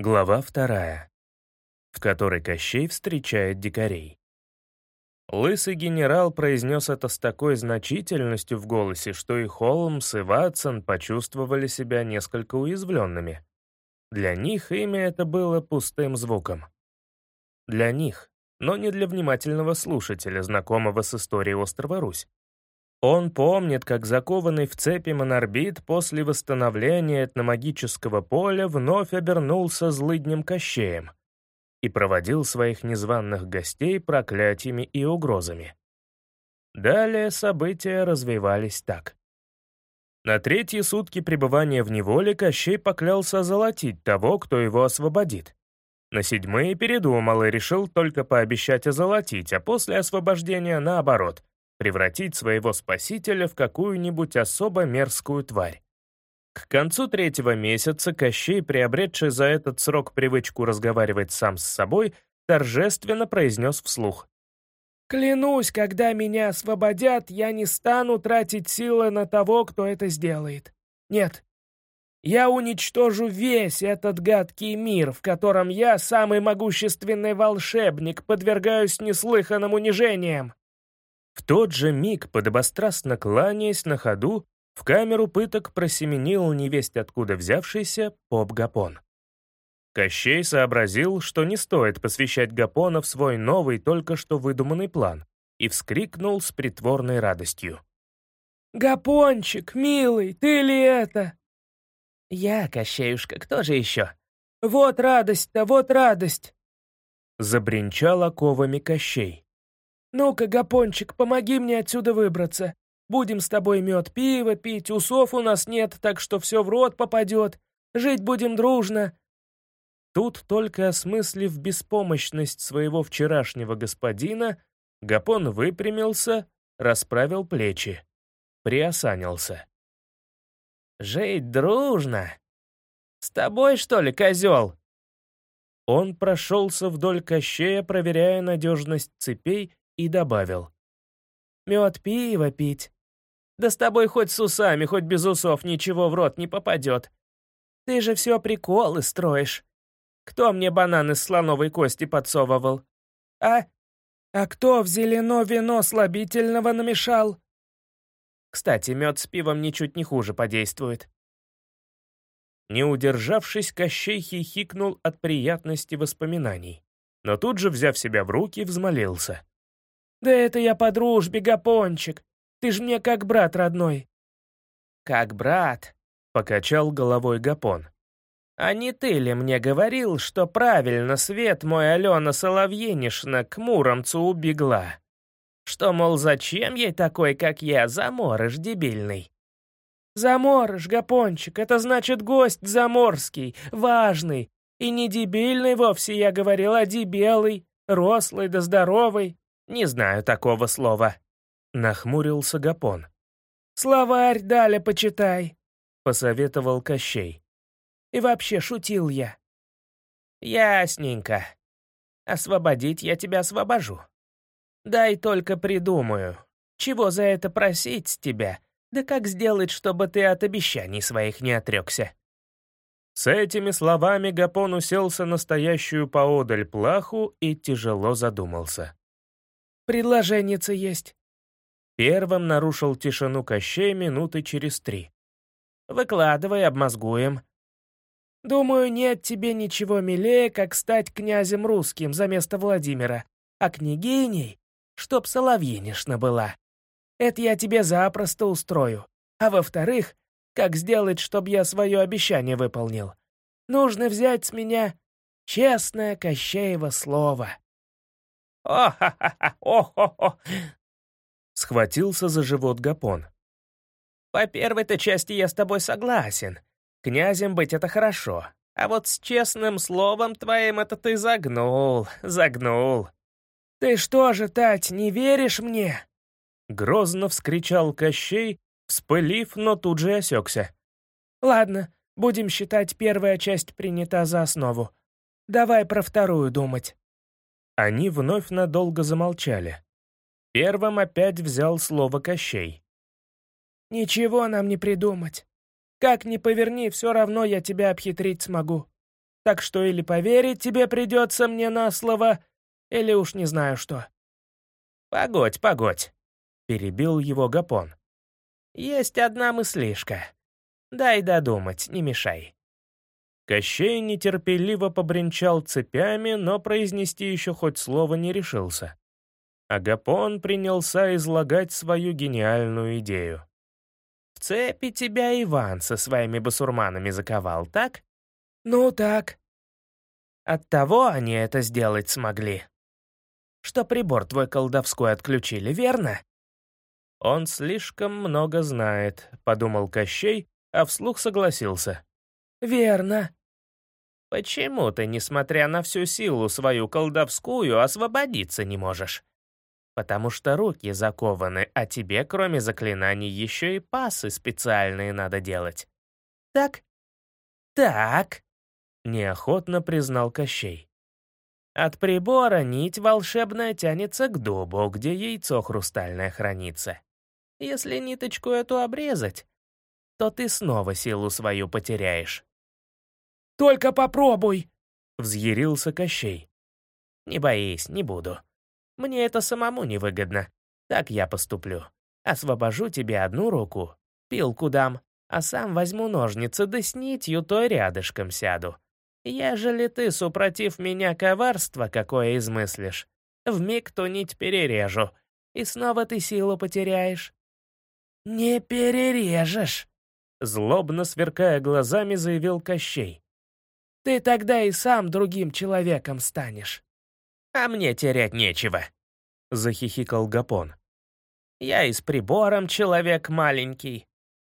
Глава вторая, в которой Кощей встречает дикарей. Лысый генерал произнес это с такой значительностью в голосе, что и Холмс, и Ватсон почувствовали себя несколько уязвленными. Для них имя это было пустым звуком. Для них, но не для внимательного слушателя, знакомого с историей острова Русь. Он помнит, как закованный в цепи монорбит после восстановления этномагического поля вновь обернулся злыднем Кощеем и проводил своих незваных гостей проклятиями и угрозами. Далее события развивались так. На третьи сутки пребывания в неволе Кощей поклялся золотить того, кто его освободит. На седьмые передумал и решил только пообещать озолотить, а после освобождения наоборот — превратить своего спасителя в какую-нибудь особо мерзкую тварь. К концу третьего месяца Кощей, приобретший за этот срок привычку разговаривать сам с собой, торжественно произнес вслух. «Клянусь, когда меня освободят, я не стану тратить силы на того, кто это сделает. Нет, я уничтожу весь этот гадкий мир, в котором я, самый могущественный волшебник, подвергаюсь неслыханным унижениям. В тот же миг, подобострастно кланяясь на ходу, в камеру пыток просеменил невесть откуда взявшийся поп-гапон. Кощей сообразил, что не стоит посвящать Гапона в свой новый, только что выдуманный план, и вскрикнул с притворной радостью. «Гапончик, милый, ты ли это?» «Я, Кощеюшка, кто же еще?» «Вот радость-то, вот радость!» Забринчал оковами Кощей. «Ну-ка, Гапончик, помоги мне отсюда выбраться. Будем с тобой мед пиво пить, усов у нас нет, так что все в рот попадет. Жить будем дружно». Тут, только осмыслив беспомощность своего вчерашнего господина, Гапон выпрямился, расправил плечи, приосанился. «Жить дружно? С тобой, что ли, козел?» Он прошелся вдоль кощея, проверяя надежность цепей и добавил. «Мед пиво пить. Да с тобой хоть с усами, хоть без усов ничего в рот не попадет. Ты же все приколы строишь. Кто мне бананы с слоновой кости подсовывал? А? А кто в зелено вино слабительного намешал?» Кстати, мед с пивом ничуть не хуже подействует. Не удержавшись, Кощей хихикнул от приятности воспоминаний, но тут же, взяв себя в руки, взмолился. «Да это я по дружбе, Гапончик. Ты ж мне как брат родной». «Как брат?» — покачал головой Гапон. «А не ты ли мне говорил, что правильно свет мой Алена Соловьенишна к Муромцу убегла? Что, мол, зачем ей такой, как я, заморыш дебильный?» «Заморыш, Гапончик, это значит гость заморский, важный, и не дебильный вовсе, я говорил, а дебелый, рослый да здоровый. «Не знаю такого слова», — нахмурился Гапон. «Словарь дали почитай», — посоветовал Кощей. «И вообще шутил я». «Ясненько. Освободить я тебя освобожу. Дай только придумаю, чего за это просить с тебя, да как сделать, чтобы ты от обещаний своих не отрекся». С этими словами Гапон уселся на стоящую поодаль плаху и тяжело задумался. Предложенница есть». Первым нарушил тишину Кощей минуты через три. «Выкладывай, обмозгуем». «Думаю, нет тебе ничего милее, как стать князем русским за место Владимира, а княгиней, чтоб Соловьинишна была. Это я тебе запросто устрою. А во-вторых, как сделать, чтобы я свое обещание выполнил? Нужно взять с меня честное Кощеево слово». «О-ха-ха-ха! О-хо-хо!» Схватился за живот Гапон. «По первой-то части я с тобой согласен. Князем быть — это хорошо. А вот с честным словом твоим это ты загнул, загнул». «Ты что же, Тать, не веришь мне?» Грозно вскричал Кощей, вспылив, но тут же осекся. «Ладно, будем считать, первая часть принята за основу. Давай про вторую думать». Они вновь надолго замолчали. Первым опять взял слово Кощей. «Ничего нам не придумать. Как ни поверни, все равно я тебя обхитрить смогу. Так что или поверить тебе придется мне на слово, или уж не знаю что». «Погодь, погодь», — перебил его Гапон. «Есть одна мыслишка. Дай додумать, не мешай». Кощей нетерпеливо побренчал цепями, но произнести еще хоть слово не решился. Агапон принялся излагать свою гениальную идею. «В цепи тебя Иван со своими басурманами заковал, так?» «Ну так». «Оттого они это сделать смогли. Что прибор твой колдовской отключили, верно?» «Он слишком много знает», — подумал Кощей, а вслух согласился. «Верно». «Почему ты, несмотря на всю силу свою колдовскую, освободиться не можешь?» «Потому что руки закованы, а тебе, кроме заклинаний, еще и пасы специальные надо делать». «Так?» «Так», — неохотно признал Кощей. «От прибора нить волшебная тянется к дубу, где яйцо хрустальное хранится. Если ниточку эту обрезать, то ты снова силу свою потеряешь. «Только попробуй!» — взъярился Кощей. «Не боись, не буду. Мне это самому невыгодно. Так я поступлю. Освобожу тебе одну руку, пилку дам, а сам возьму ножницы да с нитью той рядышком сяду. Ежели ты, супротив меня коварство какое измыслишь, вмиг ту нить перережу, и снова ты силу потеряешь». «Не перережешь!» Злобно сверкая глазами, заявил Кощей. «Ты тогда и сам другим человеком станешь». «А мне терять нечего», — захихикал Гапон. «Я и с прибором человек маленький.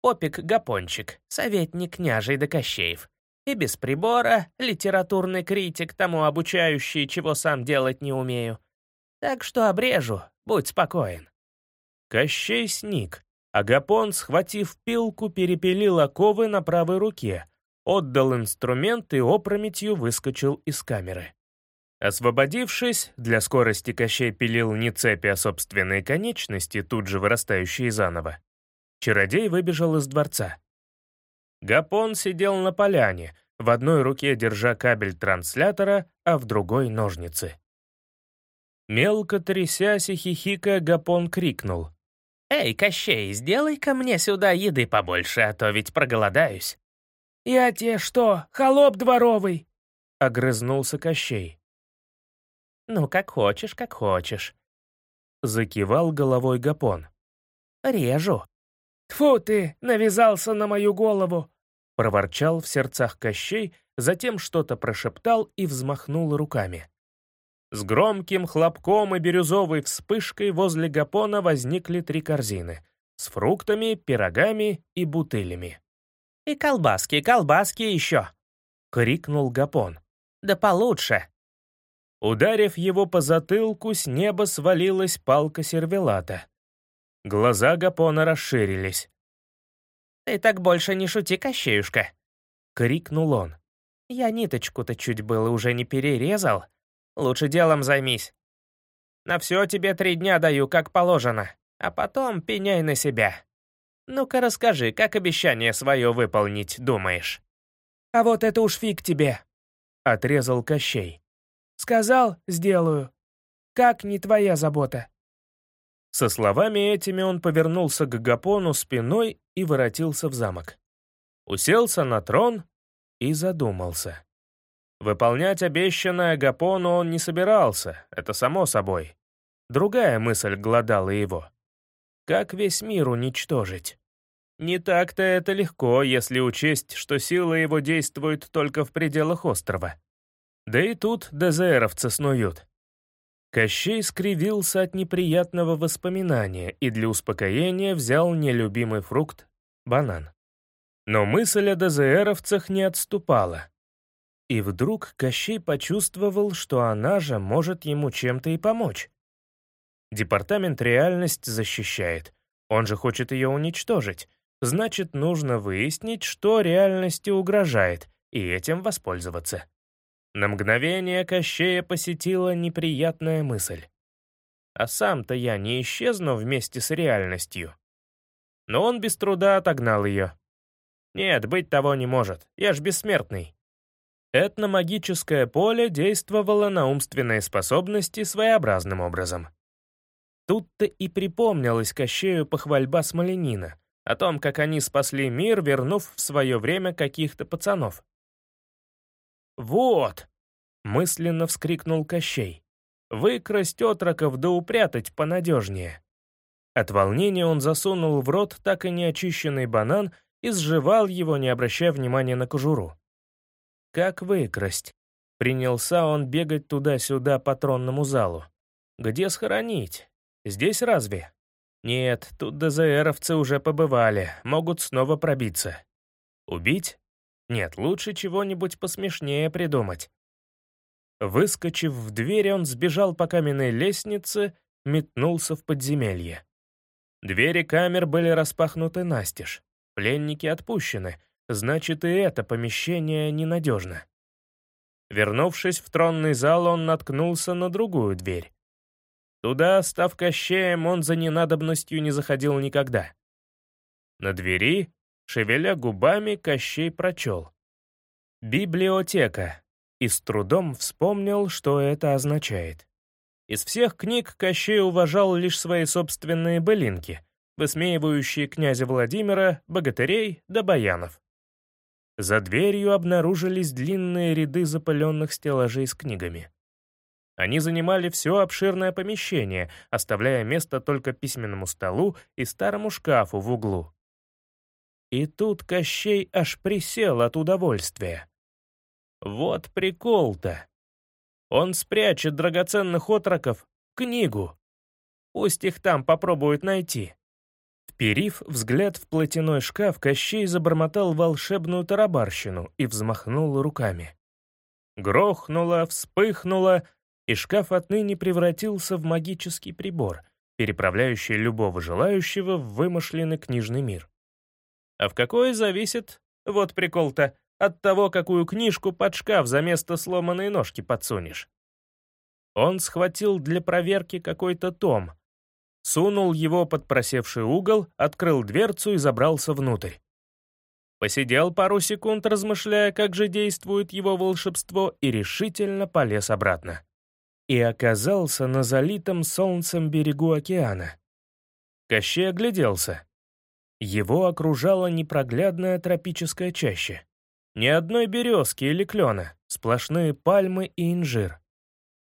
Опик Гапончик, советник княжей да Кощеев. И без прибора литературный критик, тому обучающий, чего сам делать не умею. Так что обрежу, будь спокоен». Кощей сник, Агапон, схватив пилку, перепилил оковы на правой руке, отдал инструмент и опрометью выскочил из камеры. Освободившись, для скорости Кощей пилил не цепи, а собственные конечности, тут же вырастающие заново. Чародей выбежал из дворца. Гапон сидел на поляне, в одной руке держа кабель транслятора, а в другой — ножницы. Мелко трясясь и хихикая, Гапон крикнул. «Эй, Кощей, сделай-ка мне сюда еды побольше, а то ведь проголодаюсь». «Я тебе что, холоп дворовый?» — огрызнулся Кощей. «Ну, как хочешь, как хочешь», — закивал головой Гапон. «Режу». «Тьфу ты, навязался на мою голову!» — проворчал в сердцах Кощей, затем что-то прошептал и взмахнул руками. С громким хлопком и бирюзовой вспышкой возле гапона возникли три корзины с фруктами, пирогами и бутылями. «И колбаски, колбаски еще!» — крикнул гапон. «Да получше!» Ударив его по затылку, с неба свалилась палка сервелата. Глаза гапона расширились. «Ты так больше не шути, Кощеюшка!» — крикнул он. «Я ниточку-то чуть было уже не перерезал, Лучше делом займись. На все тебе три дня даю, как положено, а потом пеняй на себя. Ну-ка расскажи, как обещание свое выполнить думаешь?» «А вот это уж фиг тебе», — отрезал Кощей. «Сказал — сделаю. Как не твоя забота?» Со словами этими он повернулся к Гапону спиной и воротился в замок. Уселся на трон и задумался. Выполнять обещанное Гапону он не собирался, это само собой. Другая мысль глодала его. Как весь мир уничтожить? Не так-то это легко, если учесть, что сила его действует только в пределах острова. Да и тут ДЗРовцы снуют. Кощей скривился от неприятного воспоминания и для успокоения взял нелюбимый фрукт — банан. Но мысль о ДЗРовцах не отступала. И вдруг Кощей почувствовал, что она же может ему чем-то и помочь. Департамент реальность защищает. Он же хочет ее уничтожить. Значит, нужно выяснить, что реальности угрожает, и этим воспользоваться. На мгновение Кощея посетила неприятная мысль. А сам-то я не исчезну вместе с реальностью. Но он без труда отогнал ее. Нет, быть того не может, я ж бессмертный. Этномагическое поле действовало на умственные способности своеобразным образом. Тут-то и припомнилась Кощею похвальба Смоленина о том, как они спасли мир, вернув в свое время каких-то пацанов. «Вот!» — мысленно вскрикнул Кощей. «Выкрасть отроков да упрятать понадежнее». От волнения он засунул в рот так и неочищенный банан и сживал его, не обращая внимания на кожуру. Как выкрасть? Принялся он бегать туда-сюда по тронному залу. Где схоронить? Здесь разве? Нет, тут ДЗРовцы уже побывали, могут снова пробиться. Убить? Нет, лучше чего-нибудь посмешнее придумать. Выскочив в дверь, он сбежал по каменной лестнице, метнулся в подземелье. Двери камер были распахнуты настежь. Пленники отпущены, значит, и это помещение ненадежно. Вернувшись в тронный зал, он наткнулся на другую дверь. Туда, став кощеем, он за ненадобностью не заходил никогда. На двери, шевеля губами, Кощей прочел. «Библиотека», и с трудом вспомнил, что это означает. Из всех книг Кощей уважал лишь свои собственные былинки, высмеивающие князя Владимира, богатырей да баянов. За дверью обнаружились длинные ряды запыленных стеллажей с книгами. Они занимали все обширное помещение, оставляя место только письменному столу и старому шкафу в углу. И тут Кощей аж присел от удовольствия. Вот прикол-то. Он спрячет драгоценных отроков книгу. Пусть их там попробуют найти. Вперив взгляд в платяной шкаф, Кощей забормотал волшебную тарабарщину и взмахнул руками. Грохнуло, вспыхнуло, и шкаф отныне превратился в магический прибор, переправляющий любого желающего в вымышленный книжный мир. А в какой зависит, вот прикол-то, от того, какую книжку под шкаф за место сломанной ножки подсунешь. Он схватил для проверки какой-то том, сунул его под просевший угол, открыл дверцу и забрался внутрь. Посидел пару секунд, размышляя, как же действует его волшебство, и решительно полез обратно и оказался на залитом солнцем берегу океана. Кощей огляделся. Его окружала непроглядная тропическая чаща. Ни одной березки или клена, сплошные пальмы и инжир.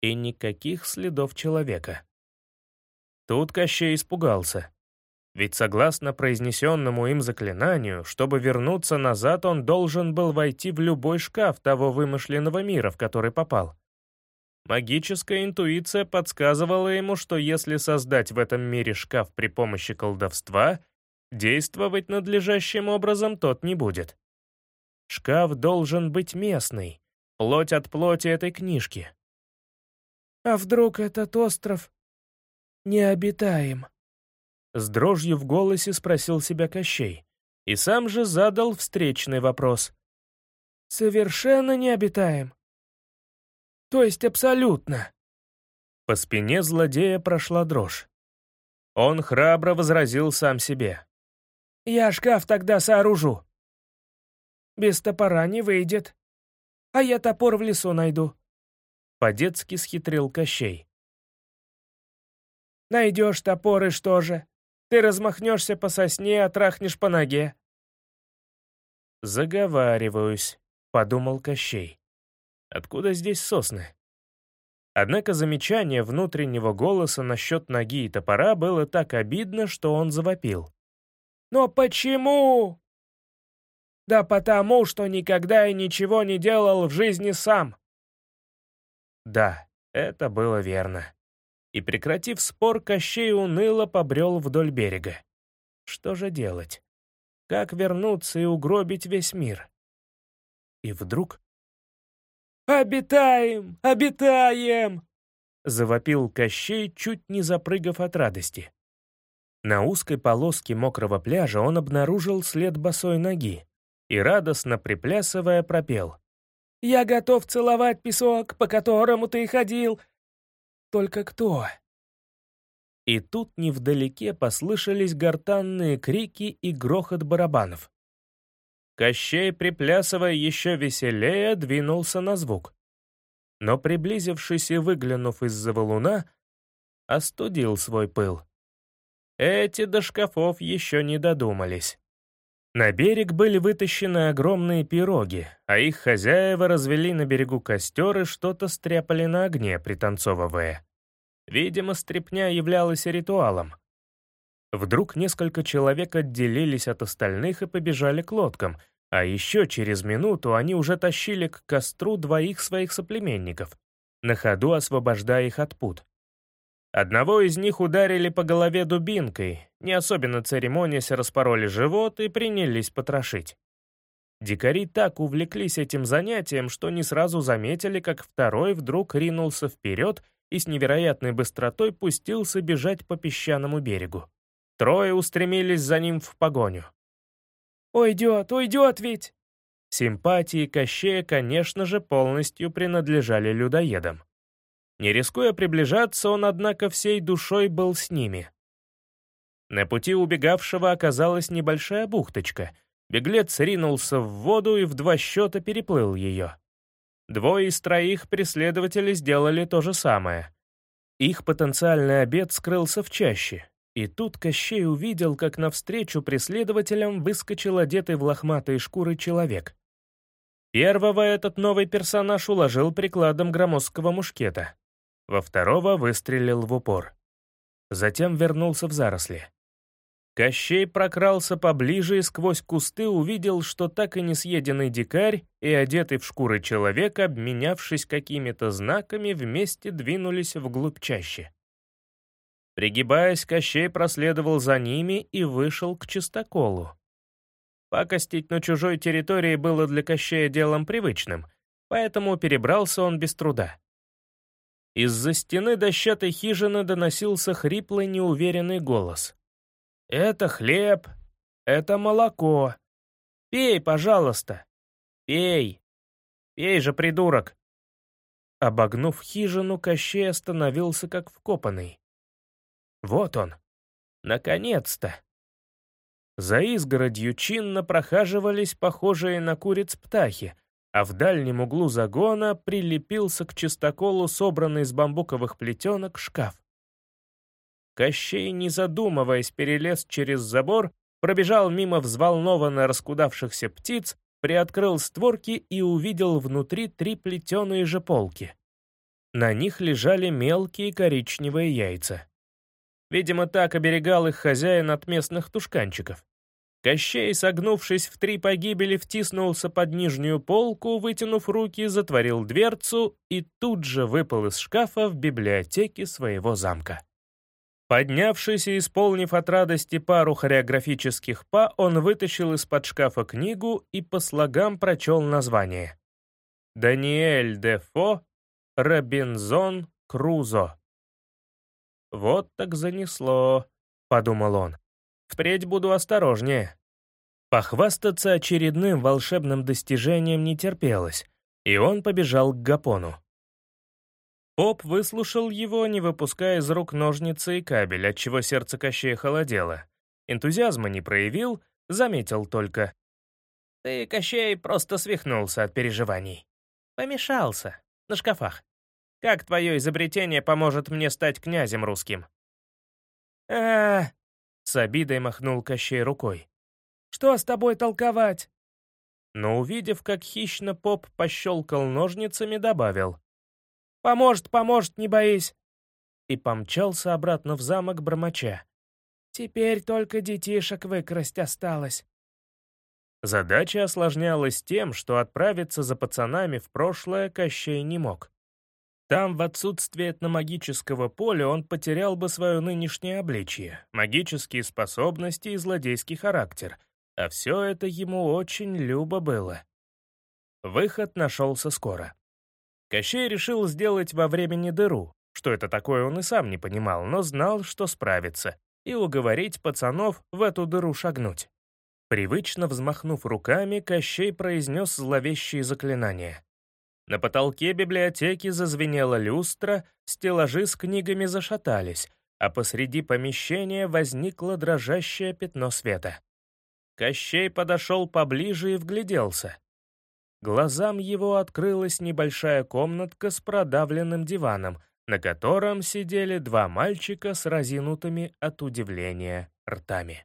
И никаких следов человека. Тут Кощей испугался. Ведь согласно произнесенному им заклинанию, чтобы вернуться назад, он должен был войти в любой шкаф того вымышленного мира, в который попал. Магическая интуиция подсказывала ему, что если создать в этом мире шкаф при помощи колдовства, действовать надлежащим образом тот не будет. Шкаф должен быть местный, плоть от плоти этой книжки. «А вдруг этот остров необитаем?» С дрожью в голосе спросил себя Кощей, и сам же задал встречный вопрос. «Совершенно необитаем?» То есть абсолютно. По спине злодея прошла дрожь. Он храбро возразил сам себе. «Я шкаф тогда сооружу. Без топора не выйдет. А я топор в лесу найду». По-детски схитрил Кощей. «Найдешь топор и что же? Ты размахнешься по сосне, а трахнешь по ноге». «Заговариваюсь», — подумал Кощей. Откуда здесь сосны? Однако замечание внутреннего голоса насчет ноги и топора было так обидно, что он завопил. «Но почему?» «Да потому, что никогда и ничего не делал в жизни сам». Да, это было верно. И, прекратив спор, Кощей уныло побрел вдоль берега. Что же делать? Как вернуться и угробить весь мир? И вдруг «Обитаем! Обитаем!» — завопил Кощей, чуть не запрыгав от радости. На узкой полоске мокрого пляжа он обнаружил след босой ноги и, радостно приплясывая, пропел. «Я готов целовать песок, по которому ты ходил. Только кто?» И тут невдалеке послышались гортанные крики и грохот барабанов. Кощей, приплясывая еще веселее, двинулся на звук. Но, приблизившись и выглянув из-за валуна, остудил свой пыл. Эти до шкафов еще не додумались. На берег были вытащены огромные пироги, а их хозяева развели на берегу костер и что-то стряпали на огне, пританцовывая. Видимо, стряпня являлась ритуалом. Вдруг несколько человек отделились от остальных и побежали к лодкам, а еще через минуту они уже тащили к костру двоих своих соплеменников, на ходу освобождая их от пут. Одного из них ударили по голове дубинкой, не особенно церемонясь, распороли живот и принялись потрошить. Дикари так увлеклись этим занятием, что не сразу заметили, как второй вдруг ринулся вперед и с невероятной быстротой пустился бежать по песчаному берегу. Трое устремились за ним в погоню. «Уйдет, уйдет ведь!» Симпатии Кощея, конечно же, полностью принадлежали людоедам. Не рискуя приближаться, он, однако, всей душой был с ними. На пути убегавшего оказалась небольшая бухточка. Беглец ринулся в воду и в два счета переплыл ее. Двое из троих преследователей сделали то же самое. Их потенциальный обед скрылся в чаще, и тут Кощей увидел, как навстречу преследователям выскочил одетый в лохматые шкуры человек. Первого этот новый персонаж уложил прикладом громоздкого мушкета во второго выстрелил в упор. Затем вернулся в заросли. Кощей прокрался поближе и сквозь кусты увидел, что так и не съеденный дикарь и одетый в шкуры человек, обменявшись какими-то знаками, вместе двинулись вглубь чаще. Пригибаясь, Кощей проследовал за ними и вышел к чистоколу. Пакостить на чужой территории было для Кощея делом привычным, поэтому перебрался он без труда. Из-за стены дощатой хижины доносился хриплый неуверенный голос. «Это хлеб, это молоко. Пей, пожалуйста. Пей. Пей же, придурок!» Обогнув хижину, Кощей остановился как вкопанный. Вот он. Наконец-то. За изгородью чинно прохаживались похожие на куриц птахи, а в дальнем углу загона прилепился к чистоколу собранный из бамбуковых плетенок шкаф. Кощей, не задумываясь, перелез через забор, пробежал мимо взволнованно раскудавшихся птиц, приоткрыл створки и увидел внутри три плетеные же полки. На них лежали мелкие коричневые яйца. Видимо, так оберегал их хозяин от местных тушканчиков. Кощей, согнувшись в три погибели, втиснулся под нижнюю полку, вытянув руки, затворил дверцу и тут же выпал из шкафа в библиотеке своего замка. Поднявшись и исполнив от радости пару хореографических па, он вытащил из-под шкафа книгу и по слогам прочел название. «Даниэль Дефо, Робинзон Крузо». «Вот так занесло», — подумал он. Впредь буду осторожнее. Похвастаться очередным волшебным достижением не терпелось, и он побежал к Гапону. Поп выслушал его, не выпуская из рук ножницы и кабель, отчего сердце Кощея холодело. Энтузиазма не проявил, заметил только. «Ты, Кощей, просто свихнулся от переживаний. Помешался. На шкафах. Как твое изобретение поможет мне стать князем русским?» «А, с обидой махнул Кощей рукой. «Что с тобой толковать?» Но увидев, как хищно поп пощелкал ножницами, добавил. «Поможет, поможет, не боись!» И помчался обратно в замок Бормоча. «Теперь только детишек выкрасть осталось». Задача осложнялась тем, что отправиться за пацанами в прошлое Кощей не мог. Там, в отсутствие этномагического поля, он потерял бы свое нынешнее обличие, магические способности и злодейский характер, а все это ему очень любо было. Выход нашелся скоро. Кощей решил сделать во времени дыру, что это такое он и сам не понимал, но знал, что справится, и уговорить пацанов в эту дыру шагнуть. Привычно взмахнув руками, Кощей произнес зловещие заклинания. На потолке библиотеки зазвенела люстра, стеллажи с книгами зашатались, а посреди помещения возникло дрожащее пятно света. Кощей подошел поближе и вгляделся. Глазам его открылась небольшая комнатка с продавленным диваном, на котором сидели два мальчика с разинутыми от удивления ртами.